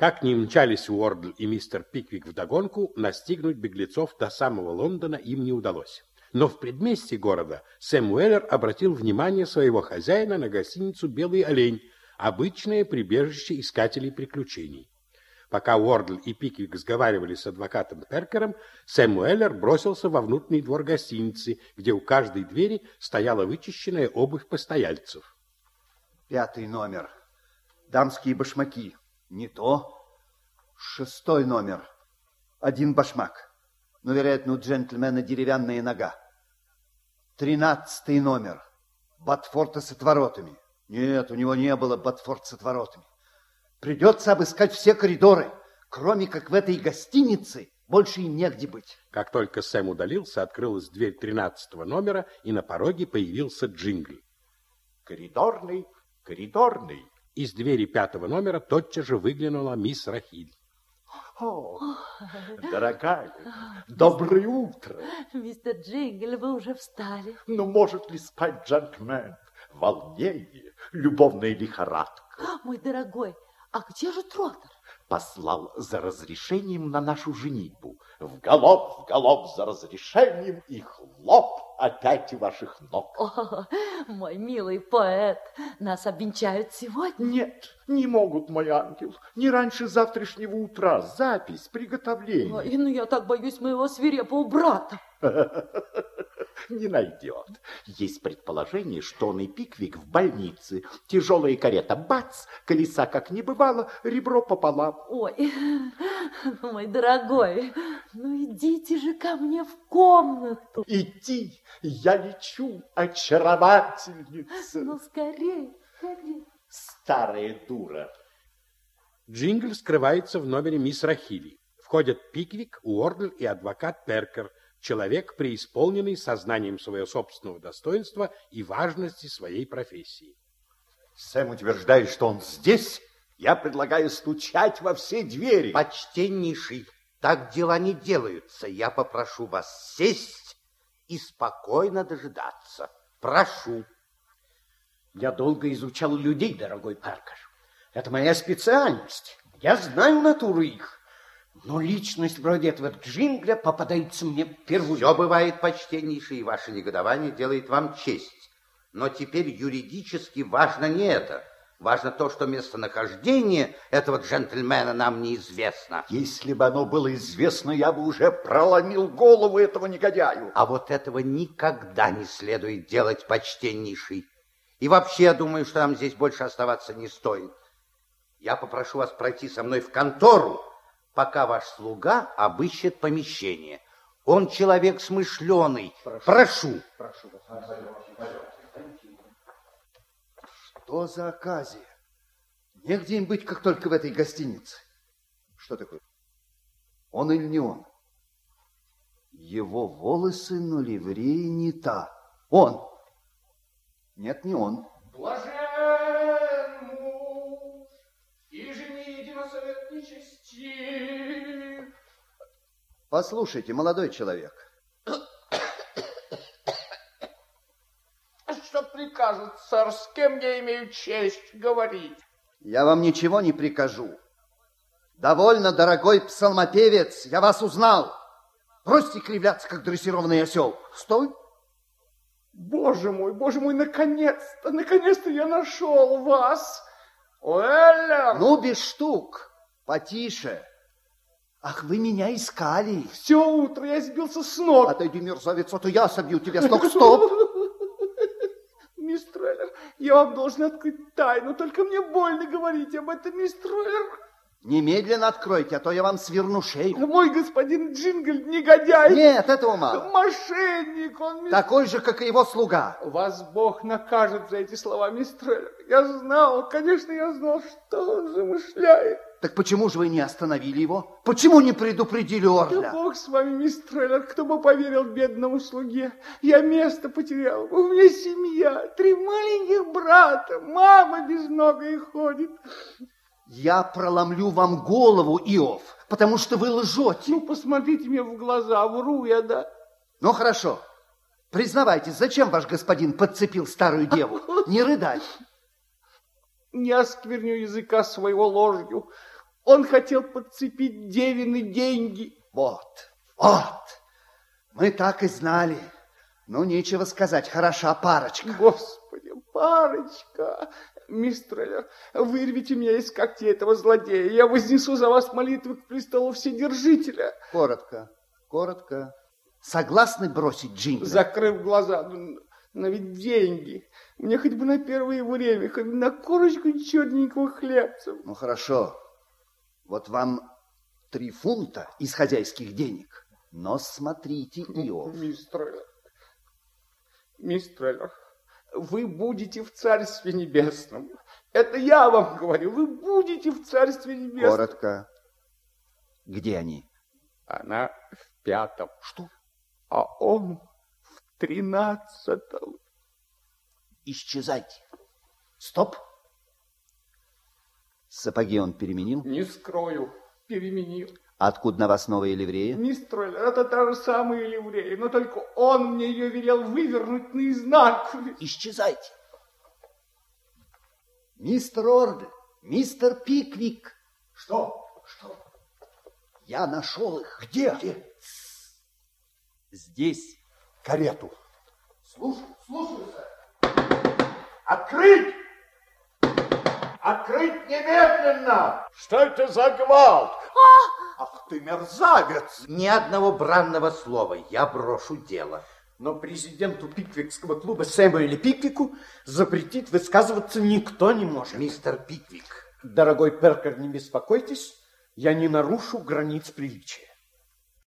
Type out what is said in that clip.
Как ни мчались Уордл и мистер Пиквик вдогонку, настигнуть беглецов до самого Лондона им не удалось. Но в предместье города Сэм Уэллер обратил внимание своего хозяина на гостиницу «Белый олень», обычное прибежище искателей приключений. Пока Уордл и Пиквик сговаривали с адвокатом Перкером, Сэм Уэллер бросился во внутренний двор гостиницы, где у каждой двери стояла вычищенная обувь постояльцев. Пятый номер. Дамские башмаки. Не то. Шестой номер. Один башмак. Но, вероятно, у джентльмена деревянная нога. Тринадцатый номер. Батфорта с отворотами. Нет, у него не было Батфорта с отворотами. Придется обыскать все коридоры. Кроме как в этой гостинице, больше и негде быть. Как только Сэм удалился, открылась дверь тринадцатого номера, и на пороге появился Джингл. Коридорный, коридорный. Из двери пятого номера тотчас же выглянула мисс Рахиль. О, дорогая, доброе утро. Мистер Джингл, вы уже встали. Ну, может ли спать джентльмен? Волнение, любовная лихорадка. Мой дорогой, а где же Троттер? Послал за разрешением на нашу женитьбу. В галоп, в галоп за разрешением и хлоп опять у ваших ног. О, мой милый поэт, нас обвенчают сегодня? Нет, не могут, мой ангел. Не раньше завтрашнего утра. Запись, приготовление. Ой, ну я так боюсь моего свирепого брата. Не найдет. Есть предположение, что он и Пиквик в больнице. Тяжелая карета, бац, колеса как не бывало, ребро пополам. Ой, мой дорогой, ну идите же ко мне в комнату. Идти, я лечу, очаровательница. Ну, скорее, скорее. Старая дура. Джингл скрывается в номере мисс Рахили. Входят Пиквик, Уордл и адвокат Перкер, человек, преисполненный сознанием своего собственного достоинства и важности своей профессии. Сэм утверждает, что он здесь. Я предлагаю стучать во все двери. Почтеннейший, так дела не делаются. Я попрошу вас сесть и спокойно дожидаться. Прошу. Я долго изучал людей, дорогой Паркер. Это моя специальность. Я знаю натуру их. Но личность вроде этого Джингля попадается мне впервые. Все бывает почтеннейший, и ваше негодование делает вам честь. Но теперь юридически важно не это. Важно то, что местонахождение этого джентльмена нам неизвестно. Если бы оно было известно, я бы уже проломил голову этого негодяю. А вот этого никогда не следует делать, почтеннейший. И вообще, я думаю, что нам здесь больше оставаться не стоит. Я попрошу вас пройти со мной в контору, пока ваш слуга обыщет помещение. Он человек смышленый. Прошу. Прошу. Что за оказия? Негде им быть, как только в этой гостинице. Что такое? Он или не он? Его волосы на ливреи не та. Он. Нет, не он. Блажен Послушайте, молодой человек. Что прикажет, сэр, с кем я имею честь говорить? Я вам ничего не прикажу. Довольно, дорогой псалмопевец, я вас узнал. Бросьте кривляться, как дрессированный осел. Стой. Боже мой, боже мой, наконец-то, наконец-то я нашел вас. Уэллер! Ну, без штук, потише. Ах, вы меня искали. Все утро я сбился с ног. Отойди, мерзавец, а то я собью тебя с ног. Стоп. Мистер Уэллер, я вам должен открыть тайну, только мне больно говорить об этом, мистер Уэллер. Немедленно откройте, а то я вам сверну шею. Мой господин Джингл негодяй. Нет, этого мало. Мошенник он. Мистер... Такой же, как и его слуга. Вас Бог накажет за эти слова, мистер Уэллер. Я знал, конечно, я знал, что он замышляет. Так почему же вы не остановили его? Почему не предупредили Уордля? Да Бог с вами, мистер Уэллер, кто бы поверил бедному слуге. Я место потерял, у меня семья, три маленьких брата, мама без ног и ходит. Я проломлю вам голову, Иов, потому что вы лжете. Ну, посмотрите мне в глаза, вру я, да? Ну, хорошо. Признавайтесь, зачем ваш господин подцепил старую деву? Не рыдать. Не оскверню языка своего ложью. Он хотел подцепить девины деньги. Вот, вот. Мы так и знали. Ну, нечего сказать, хороша парочка. Господи, парочка. Мистер Эллер, вырвите меня из когтей этого злодея. Я вознесу за вас молитвы к престолу Вседержителя. Коротко, коротко. Согласны бросить Джингля? Закрыв глаза, ну, но ведь деньги. Мне хоть бы на первое время, хоть на корочку черненького хлебца. Ну, хорошо. Вот вам три фунта из хозяйских денег. Но смотрите, Иов. Мистер Эллер, мистер Эллер, вы будете в Царстве Небесном. Это я вам говорю, вы будете в Царстве Небесном. Коротко. Где они? Она в пятом, Что? а он в тринадцатом. Исчезайте. Стоп. Сапоги он переменил. Не скрою, переменил. Откуда на вас новые ливреи? Мистер Эллер, это та же самая ливрея, но только он мне ее велел вывернуть наизнанку. Исчезайте. Мистер Орд, мистер Пиквик. Что? Что? Я нашел их. Где? Где? Здесь карету. Слушай, слушай, сэр. Открыть! Открыть немедленно! Что это за гвалт? Ах ты мерзавец! Ни одного бранного слова. Я брошу дело. Но президенту Пиквикского клуба Сэмюэлю Пиквику запретить высказываться никто не может. Мистер Пиквик, Дорогой Перкер, не беспокойтесь, я не нарушу границ приличия.